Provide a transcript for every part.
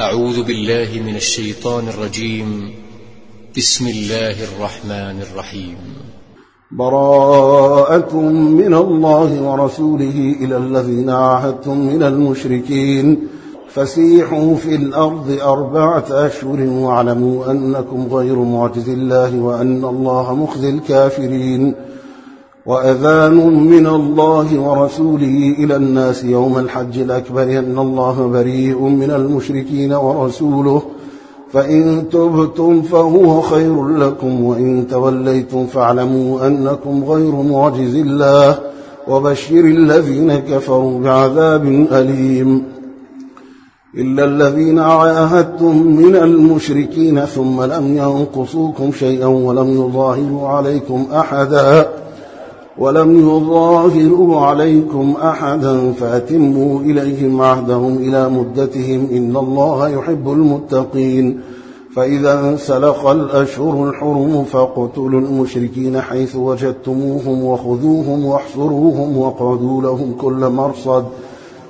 أعوذ بالله من الشيطان الرجيم. بسم الله الرحمن الرحيم. براءة من الله ورسوله إلى الذين عاهدتم من المشركين. فسيحوا في الأرض أربعة أشهر واعلموا أنكم غير معجز الله وأن الله مخزي الكافرين. وأذان من الله ورسوله إلى الناس يوم الحج الأكبر أن الله بريء من المشركين ورسوله. فإن تبتم فهو خير لكم وإن توليتم فاعلموا أنكم غير معجز الله. وبشر الذين كفروا بعذاب أليم. إلا الذين عاهدتم من المشركين ثم لم ينقصوكم شيئا ولم يظاهروا عليكم أحدا. ولم يظاهروا عليكم أحدا فأتموا إليهم عهدهم إلى مدتهم إن الله يحب المتقين. فإذا انسلخ الأشهر الحرم فاقتلوا المشركين حيث وجدتموهم وخذوهم واحصروهم واقعدوا لهم كل مرصد.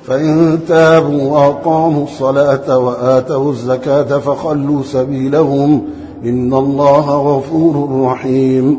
فإن تابوا وأقاموا الصلاة وآتوا الزكاة فخلوا سبيلهم إن الله غفور رحيم.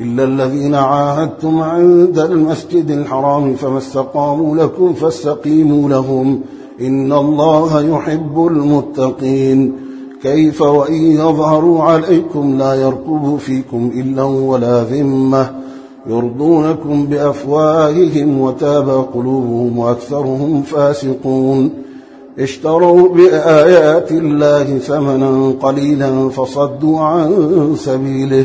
إلا الذين عاهدتم عند المسجد الحرام فما استقاموا لكم فاستقيموا لهم. إن الله يحب المتقين. كيف وإن يظهروا عليكم لا يرقبوا فيكم إلا ولا ذمة. يرضونكم بأفواههم وتاب قلوبهم وأكثرهم فاسقون. اشتروا بآيات الله ثمنا قليلا فصدوا عن سبيله.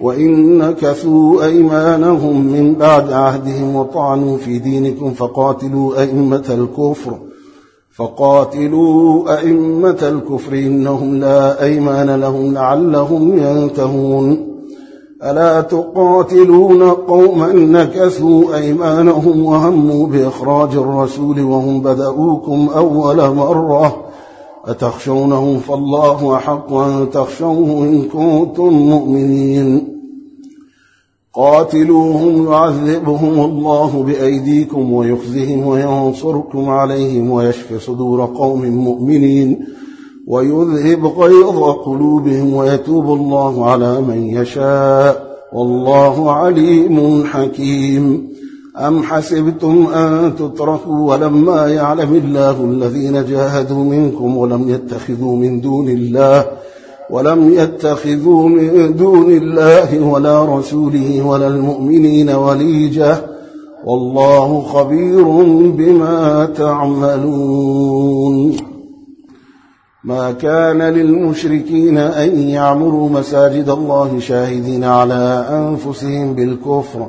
وإن نكثوا أيمانهم من بعد عهدهم وطعنوا في دينكم فقاتلوا أئمة الكفر فقاتلوا أئمة الكفر إنهم لا أيمان لهم لعلهم ينتهون. ألا تقاتلون قوما نكثوا أيمانهم وهموا بإخراج الرسول وهم بدأوكم أول مرة؟ أتخشونهم فالله أحق أن تخشوه إن كنتم مؤمنين. قاتلوهم يعذبهم الله بأيديكم ويخزهم وينصركم عليهم ويشفي صدور قوم مؤمنين. ويذهب غيظ قلوبهم ويتوب الله على من يشاء. والله عليم حكيم. أم حسبتم أن تتركوا ولما يعلم الله الذين جاهدوا منكم ولم يتخذوا من دون الله ولم يتخذوا من دون الله ولا رسوله ولا المؤمنين وليجة والله خبير بما تعملون. ما كان للمشركين أن يعمروا مساجد الله شاهدين على أنفسهم بالكفر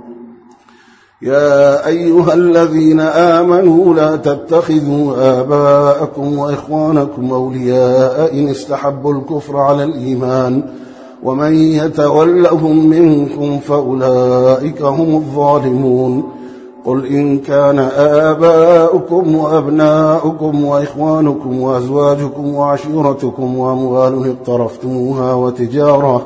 يا أيها الذين آمنوا لا تتخذوا آباءكم وإخوانكم أولياء إن استحبوا الكفر على الإيمان ومن يتولهم منكم فأولئك هم الظالمون قل إن كان آباؤكم وأبناؤكم وإخوانكم وأزواجكم وعشيرتكم وأموال اقترفتموها وتجارة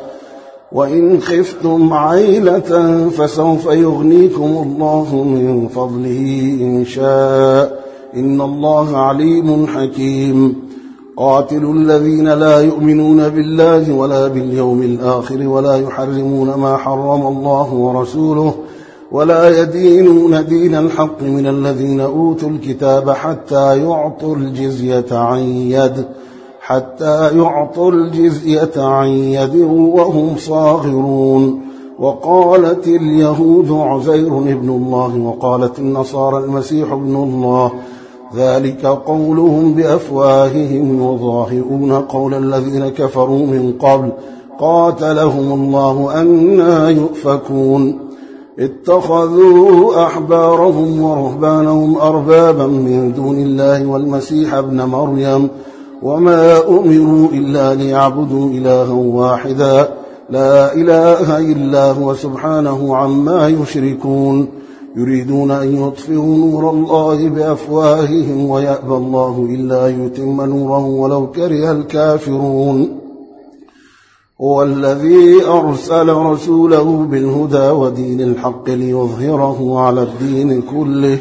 وإن خفتم عيلة فسوف يغنيكم الله من فضله إن شاء. إن الله عليم حكيم. قاتلوا الذين لا يؤمنون بالله ولا باليوم الآخر ولا يحرمون ما حرم الله ورسوله ولا يدينون دين الحق من الذين أوتوا الكتاب حتى يعطوا الجزية عن يد. حتى يعطوا الجزية عن يد وهم صاغرون. وقالت اليهود عزير ابن الله وقالت النصارى المسيح ابن الله. ذلك قولهم بأفواههم وظاهرون قول الذين كفروا من قبل. قاتلهم الله أنا يؤفكون. اتخذوا أحبارهم ورهبانهم أربابا من دون الله والمسيح ابن مريم. وما أمروا إلا ليعبدوا إلها واحدا. لا إله إلا هو سبحانه عما يشركون. يريدون أن يطفئوا نور الله بأفواههم ويأبى الله إلا يتم نوره ولو كره الكافرون. هو الذي أرسل رسوله بالهدى ودين الحق ليظهره على الدين كله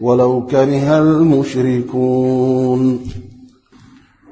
ولو كره المشركون.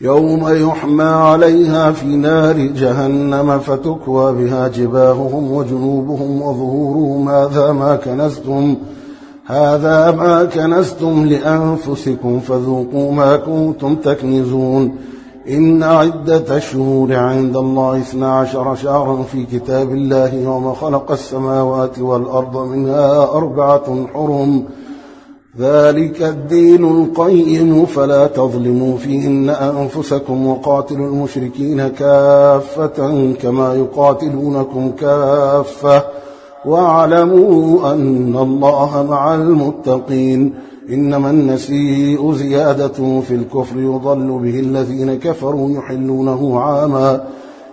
يوم يحمى عليها في نار جهنم فتكوى بها جباههم وجنوبهم وظهورهم. هذا ما كنزتم هذا ما كنزتم لأنفسكم فذوقوا ما كنتم تكنزون. إن عدة الشهور عند الله اثنا عشر شهرا في كتاب الله يوم خلق السماوات والأرض منها أربعة حرم. ذلك الدين القيم فلا تظلموا فيهن أنفسكم وقاتلوا المشركين كافة كما يقاتلونكم كافة. واعلموا أن الله مع المتقين. إنما النسيء زيادة في الكفر يضل به الذين كفروا يحلونه عاما.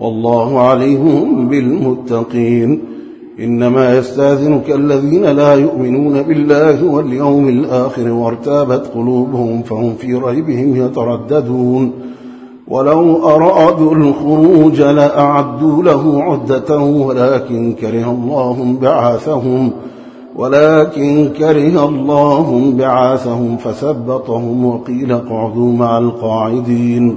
والله عليهم بالمتقين. إنما يستأذنك الذين لا يؤمنون بالله واليوم الآخر وارتابت قلوبهم فهم في ريبهم يترددون. ولو أرادوا الخروج لأعدوا له عدة ولكن كره الله بعاثهم ولكن كره الله بعاثهم فثبطهم وقيل اقعدوا مع القاعدين.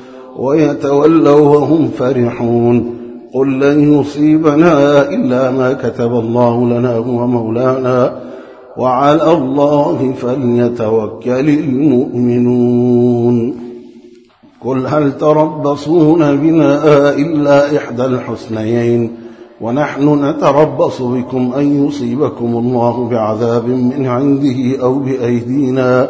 ويتولوا وهم فرحون. قل لن يصيبنا إلا ما كتب الله لنا هو مولانا وعلى الله فليتوكل المؤمنون. قل هل تربصون بنا إلا إحدى الحسنيين؟ ونحن نتربص بكم أن يصيبكم الله بعذاب من عنده أو بأيدينا.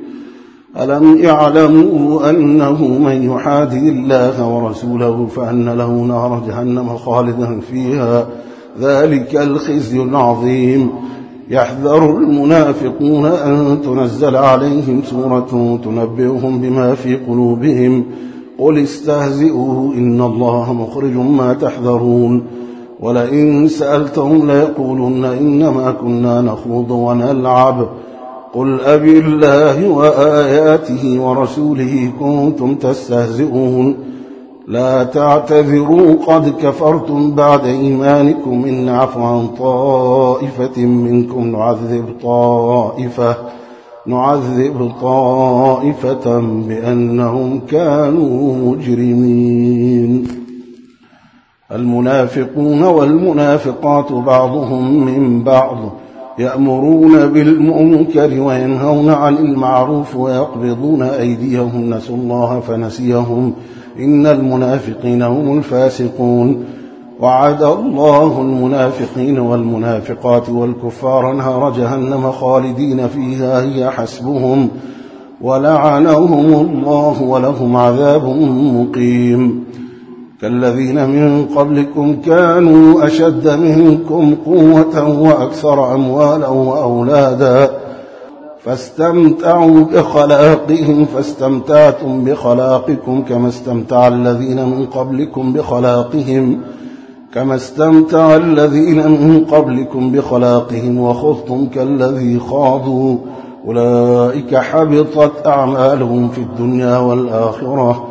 ألم يعلموا أنه من يحادي الله ورسوله فأن له نار جهنم خالدا فيها؟ ذلك الخزي العظيم. يحذر المنافقون أن تنزل عليهم سورة تنبئهم بما في قلوبهم. قل استهزئوا إن الله مخرج ما تحذرون. ولئن سألتهم ليقولن إنما كنا نخوض ونلعب. قل أبي الله وآياته ورسوله كنتم تستهزئون لا تعتذروا قد كفرتم بعد إيمانكم إن عفوا عن طائفة منكم نعذب طائفة نعذب طائفة بأنهم كانوا مجرمين المنافقون والمنافقات بعضهم من بعض يأمرون بالمنكر وينهون عن المعروف ويقبضون أيديهم. نسوا الله فنسيهم. إن المنافقين هم الفاسقون. وعد الله المنافقين والمنافقات والكفار نهر جهنم خالدين فيها. هي حسبهم ولعنهم الله ولهم عذاب مقيم. كالذين من قبلكم كانوا أشد منكم قوة وأكثر أموالا وأولادا فاستمتعوا بخلاقهم فاستمتعتم بخلاقكم كما استمتع الذين من قبلكم بخلاقهم كما استمتع الذين من قبلكم بخلاقهم وخذتم كالذي خاضوا. أولئك حبطت أعمالهم في الدنيا والآخرة.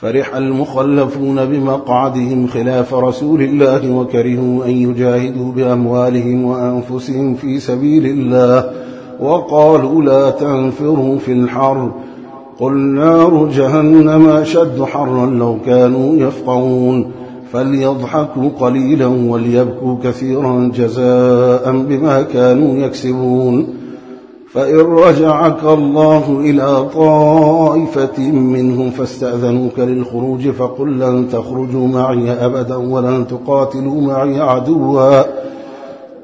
فرح المخلفون بمقعدهم خلاف رسول الله وكرهوا أن يجاهدوا بأموالهم وأنفسهم في سبيل الله وقالوا لا تنفروا في الحر قل نار جهنم أشد حرا لو كانوا يفقهون فليضحكوا قليلا وليبكوا كثيرا جزاء بما كانوا يكسبون فإن رجعك الله إلى طائفة منهم فاستأذنوك للخروج فقل لن تخرجوا معي أبدا ولن تقاتلوا معي عدوا.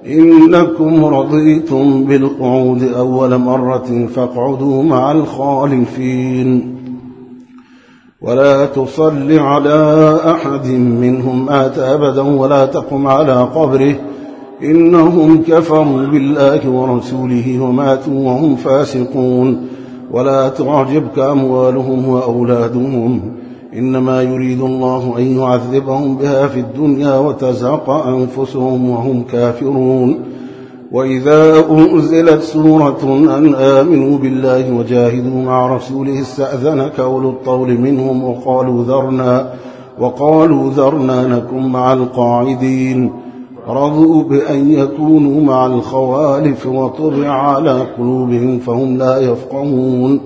إنكم رضيتم بالقعود أول مرة فاقعدوا مع الخالفين. ولا تصل على أحد منهم مات أبدا ولا تقم على قبره. إنهم كفروا بالله ورسوله وماتوا وهم فاسقون. ولا تعجبك أموالهم وأولادهم. إنما يريد الله أن يعذبهم بها في الدنيا وتزهق أنفسهم وهم كافرون. وإذا أنزلت سورة أن آمنوا بالله وجاهدوا مع رسوله استأذنك أولو الطول منهم وقالوا ذرنا وقالوا ذرنا نكن مع القاعدين. رضوا بأن يكونوا مع الخوالف وطبع على قلوبهم فهم لا يفقهون.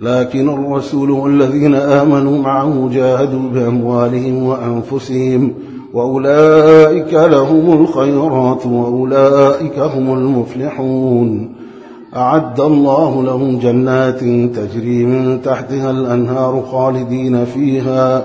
لكن الرسول والذين آمنوا معه جاهدوا بأموالهم وأنفسهم وأولئك لهم الخيرات وأولئك هم المفلحون. أعد الله لهم جنات تجري من تحتها الأنهار خالدين فيها.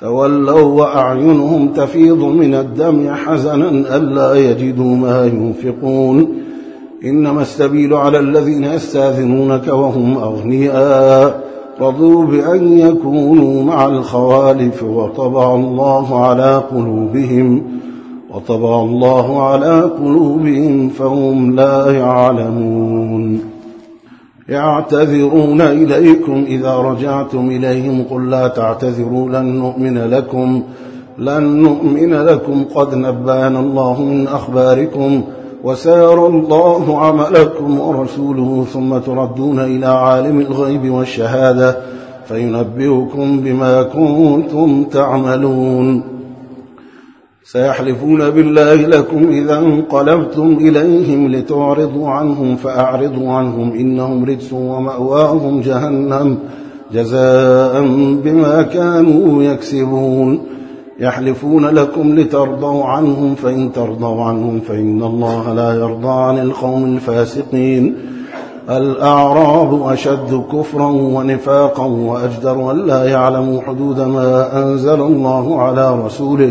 تولوا وأعينهم تفيض من الدمع حزنا ألا يجدوا ما ينفقون. إنما السبيل على الذين يستاذنونك وهم أغنياء. رضوا بأن يكونوا مع الخوالف وطبع الله على قلوبهم. وطبع الله على قلوبهم فهم لا يعلمون. يعتذرون إليكم إذا رجعتم إليهم قل لا تعتذروا لن نؤمن لكم لن نؤمن لكم. قد نبأنا الله من أخباركم وسار الله عملكم ورسوله ثم تردون إلى عالم الغيب والشهادة فينبئكم بما كنتم تعملون. سيحلفون بالله لكم إذا انقلبتم إليهم لتعرضوا عنهم فأعرضوا عنهم إنهم رجس ومأواهم جهنم جزاء بما كانوا يكسبون يحلفون لكم لترضوا عنهم فإن ترضوا عنهم فإن الله لا يرضى عن القوم الفاسقين الأعراب أشد كفرا ونفاقا وأجدر أن لا يعلموا حدود ما أنزل الله على رسوله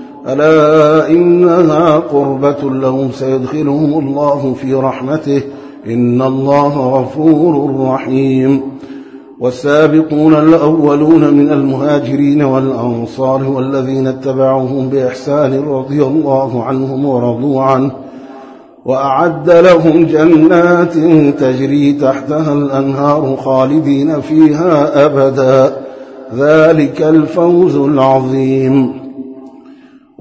ألا إنها قربة لهم سيدخلهم الله في رحمته. إن الله غفور رحيم. والسابقون الأولون من المهاجرين والأنصار والذين اتبعوهم بإحسان رضي الله عنهم ورضوا عنه. وأعد لهم جنات تجري تحتها الأنهار خالدين فيها أبدا. ذلك الفوز العظيم.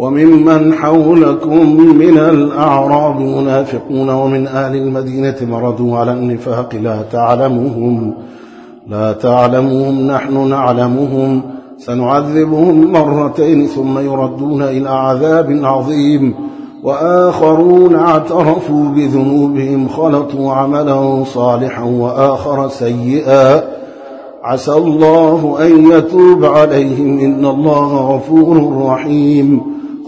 وممن حولكم من الأعراب منافقون ومن أهل المدينة مرضوا على النفاق لا تعلمهم لا تعلمهم نحن نعلمهم. سنعذبهم مرتين ثم يردون إلى عذاب عظيم. وآخرون اعترفوا بذنوبهم خلطوا عملا صالحا وآخر سيئا. عسى الله أن يتوب عليهم إن الله غفور رحيم.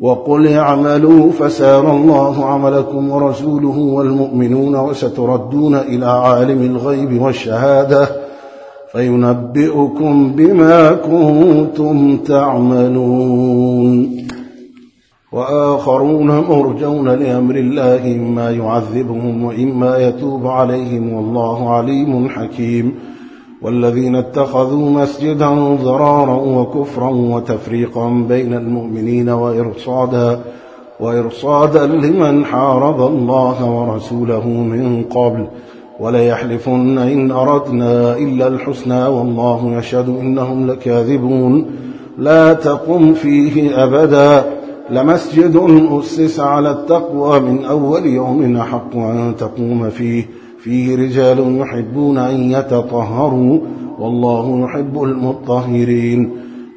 وقل اعملوا فسار الله عملكم ورسوله والمؤمنون وستردون إلى عالم الغيب والشهادة فينبئكم بما كنتم تعملون. وآخرون مرجون لأمر الله إما يعذبهم وإما يتوب عليهم والله عليم حكيم. والذين اتخذوا مسجدا ضرارا وكفرا وتفريقا بين المؤمنين وإرصادا وإرصادا لمن حارب الله ورسوله من قبل. وليحلفن إن أردنا إلا الحسنى والله يشهد إنهم لكاذبون. لا تقم فيه أبدا. لمسجد أسس على التقوى من أول يوم حق أن تقوم فيه. فيه رجال يحبون أن يتطهروا والله يحب المطهرين.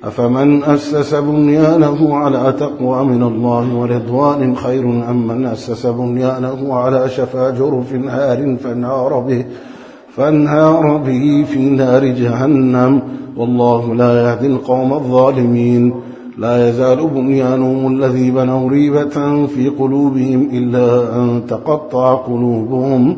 أفمن أسس بنيانه على تقوى من الله ورضوان خير أم من أسس بنيانه على شفا جرف نار فانهار به فانهار به في نار جهنم؟ والله لا يهدي القوم الظالمين. لا يزال بنيانهم الذي بنوا ريبة في قلوبهم إلا أن تقطع قلوبهم.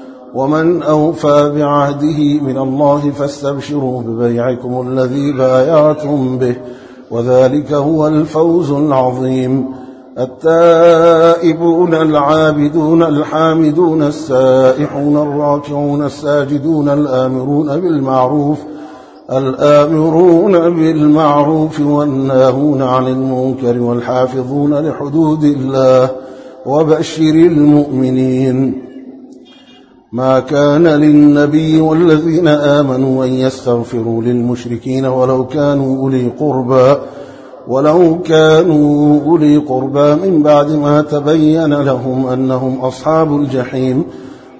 ومن أوفى بعهده من الله فاستبشروا ببيعكم الذي بايعتم به وذلك هو الفوز العظيم. التائبون العابدون الحامدون السائحون الراكعون الساجدون الآمرون بالمعروف الآمرون بالمعروف والناهون عن المنكر والحافظون لحدود الله وبشر المؤمنين. ما كان للنبي والذين آمنوا أن يستغفروا للمشركين ولو كانوا أولي قربى ولو كانوا أولي قربى من بعد ما تبين لهم أنهم أصحاب الجحيم.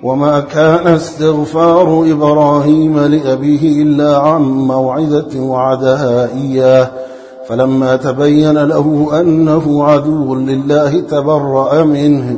وما كان استغفار إبراهيم لأبيه إلا عن موعدة وعدها إياه. فلما تبين له أنه عدو لله تبرأ منه.